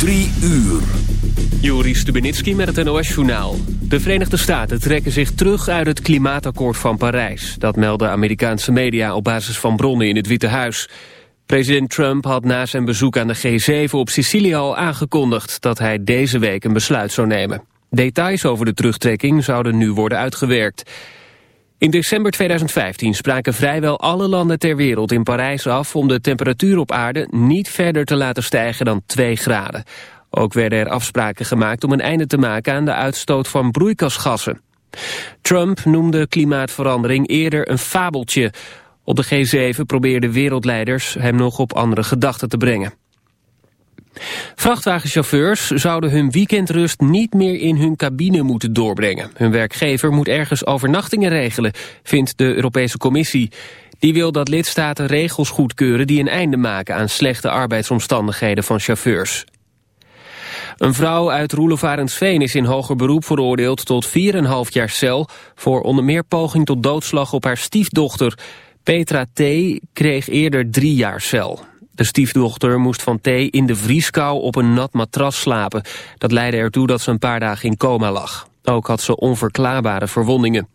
Drie uur. Juri Stubenitski met het NOS-journaal. De Verenigde Staten trekken zich terug uit het klimaatakkoord van Parijs. Dat melden Amerikaanse media op basis van bronnen in het Witte Huis. President Trump had na zijn bezoek aan de G7 op Sicilië al aangekondigd... dat hij deze week een besluit zou nemen. Details over de terugtrekking zouden nu worden uitgewerkt. In december 2015 spraken vrijwel alle landen ter wereld in Parijs af... om de temperatuur op aarde niet verder te laten stijgen dan 2 graden. Ook werden er afspraken gemaakt om een einde te maken aan de uitstoot van broeikasgassen. Trump noemde klimaatverandering eerder een fabeltje. Op de G7 probeerden wereldleiders hem nog op andere gedachten te brengen. Vrachtwagenchauffeurs zouden hun weekendrust niet meer in hun cabine moeten doorbrengen. Hun werkgever moet ergens overnachtingen regelen, vindt de Europese Commissie. Die wil dat lidstaten regels goedkeuren die een einde maken aan slechte arbeidsomstandigheden van chauffeurs. Een vrouw uit Roelevarensveen is in hoger beroep veroordeeld tot 4,5 jaar cel... voor onder meer poging tot doodslag op haar stiefdochter. Petra T. kreeg eerder drie jaar cel. De stiefdochter moest van T. in de vrieskou op een nat matras slapen. Dat leidde ertoe dat ze een paar dagen in coma lag. Ook had ze onverklaarbare verwondingen.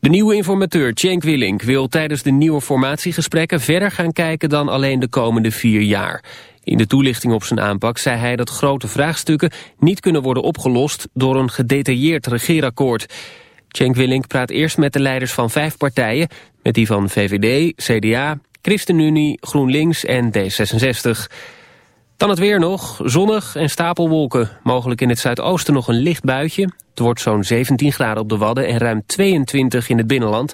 De nieuwe informateur Cenk Willink wil tijdens de nieuwe formatiegesprekken verder gaan kijken dan alleen de komende vier jaar. In de toelichting op zijn aanpak zei hij dat grote vraagstukken niet kunnen worden opgelost door een gedetailleerd regeerakkoord. Cenk Willink praat eerst met de leiders van vijf partijen, met die van VVD, CDA, ChristenUnie, GroenLinks en D66. Dan het weer nog, zonnig en stapelwolken. Mogelijk in het zuidoosten nog een licht buitje. Het wordt zo'n 17 graden op de Wadden en ruim 22 in het binnenland.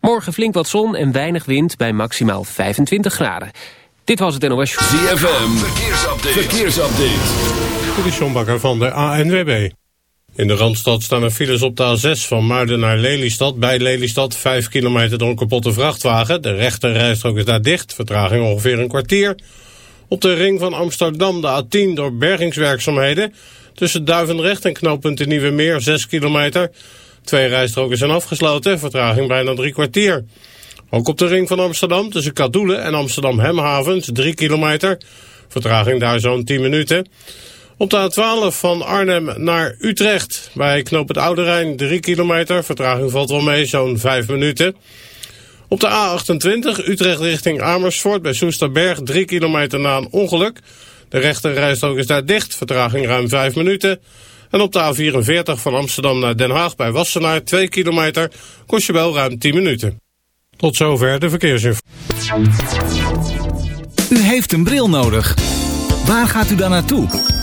Morgen flink wat zon en weinig wind bij maximaal 25 graden. Dit was het NOS ZFM, verkeersupdate. verkeersupdate. Dit is John Bakker van de ANWB. In de Randstad staan er files op de A6 van Muiden naar Lelystad. Bij Lelystad 5 kilometer door een kapotte vrachtwagen. De rechte rijstrook is daar dicht, vertraging ongeveer een kwartier. Op de ring van Amsterdam de A10 door bergingswerkzaamheden. Tussen Duivendrecht en knooppunt Nieuwe Meer 6 kilometer. Twee rijstroken zijn afgesloten, vertraging bijna drie kwartier. Ook op de ring van Amsterdam tussen Kadoelen en Amsterdam Hemhavens 3 kilometer. Vertraging daar zo'n 10 minuten. Op de A12 van Arnhem naar Utrecht bij Knoop het Oude Rijn 3 kilometer. Vertraging valt wel mee, zo'n 5 minuten. Op de A28 Utrecht richting Amersfoort bij Soesterberg 3 kilometer na een ongeluk. De rechte rijstrook is daar dicht, vertraging ruim 5 minuten. En op de A44 van Amsterdam naar Den Haag bij Wassenaar 2 kilometer kost je wel ruim 10 minuten. Tot zover de verkeersinformatie. U heeft een bril nodig. Waar gaat u dan naartoe?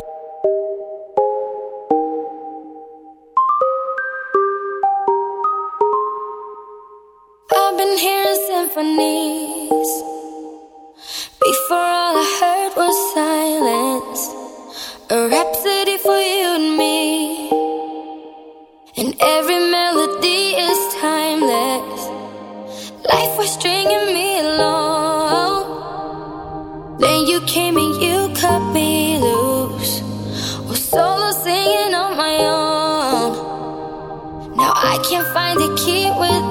stringing me along. Then you came and you cut me loose. Solo singing on my own. Now I can't find the key with.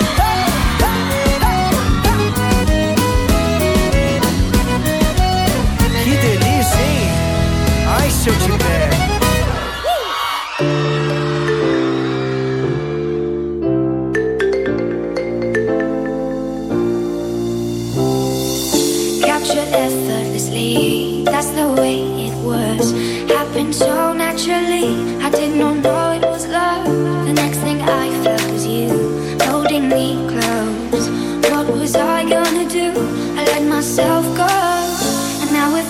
Se eu. Captured effortlessly, that's the way it was. Happened so naturally, I did not know it was love. The next thing I felt was you holding me close. What was I gonna do? I let myself go,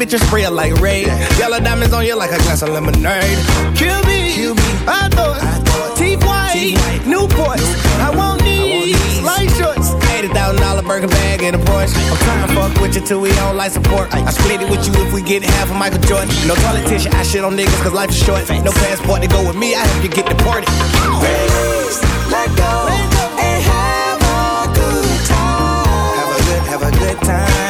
bitch and spray it like Ray. Yellow diamonds on you like a glass of lemonade. Kill me, Kill me. I thought, I thought. T-White, Newport. I won't need light shorts. $80,000 burger bag and a Porsche. I'm trying to fuck with you till we don't like support. I split it with you if we get half of Michael Jordan. No politician, I shit on niggas cause life is short. No passport to go with me, I hope you get deported. Release, let go, let go. and have a good time. Have a good, have a good time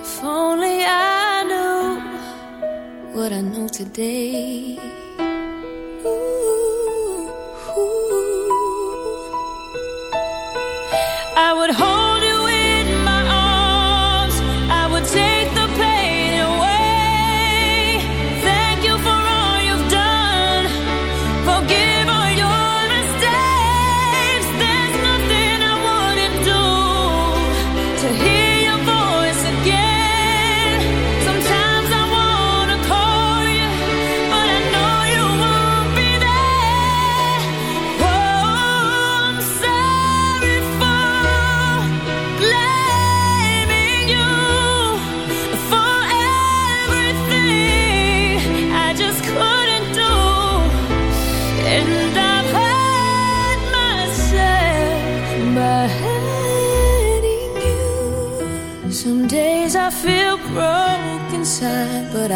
If only I knew what I know today. Ooh, ooh. I would hope.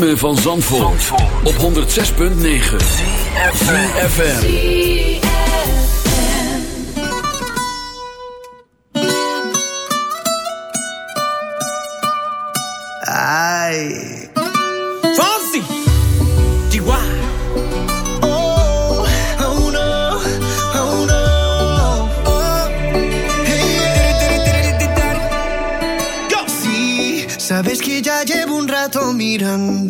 Ritme van Zandvoort, op 106.9. FM. Ay. Fonsi. Chihuahua. Oh, oh no, oh no. Oh. Hey. Go. Sí, sabes que ya llevo un rato mirándote.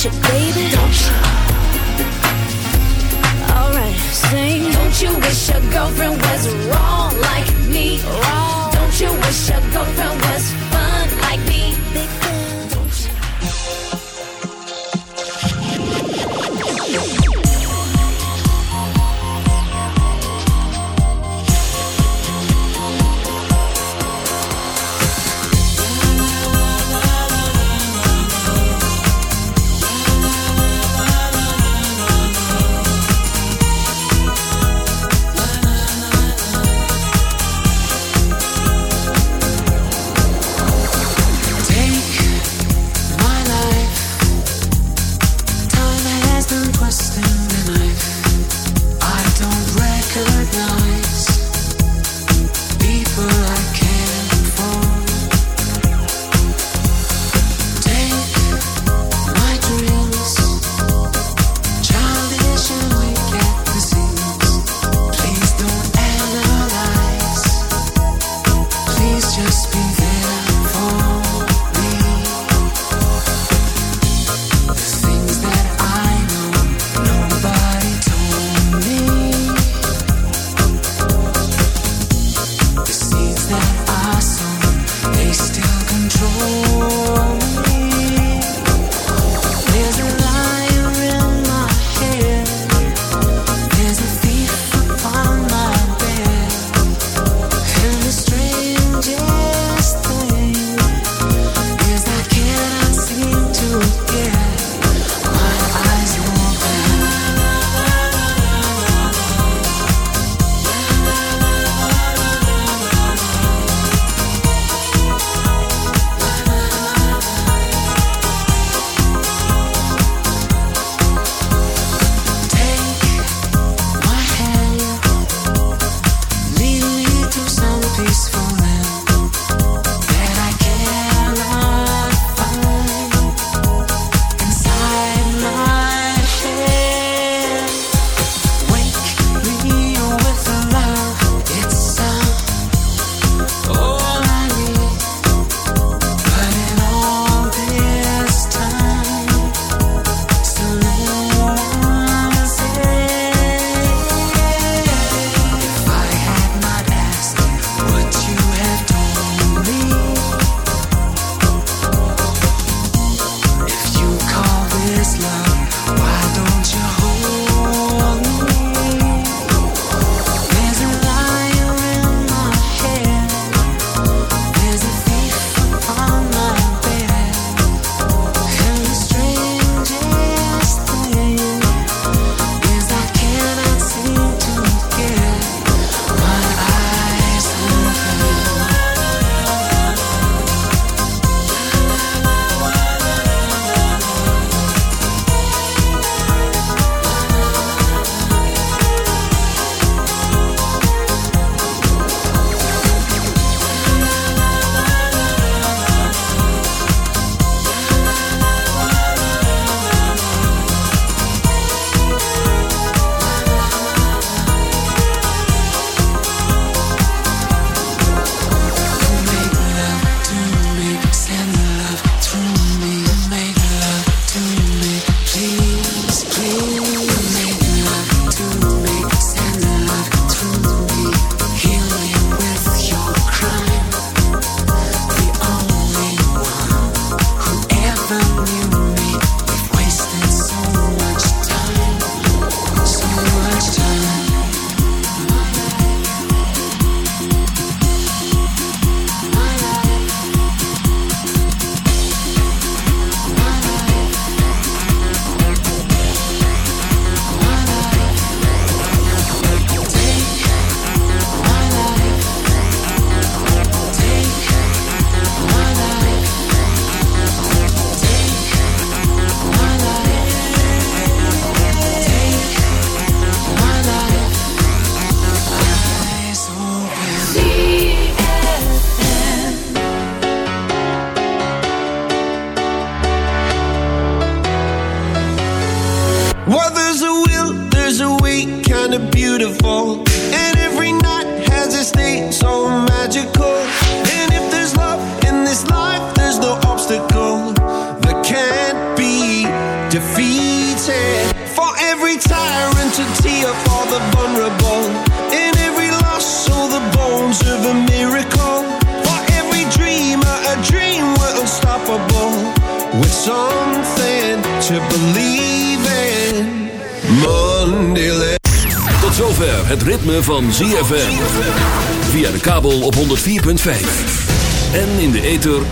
Don't you, baby? Don't you? Alright, sing. Don't you wish your girlfriend was wrong like me? Wrong. Don't you wish your girlfriend was